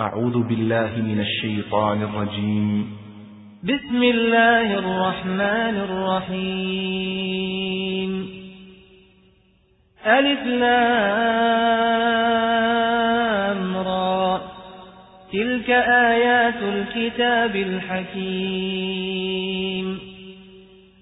أعوذ بالله من الشيطان الرجيم. بسم الله الرحمن الرحيم. ألف لام را. تلك آيات الكتاب الحكيم.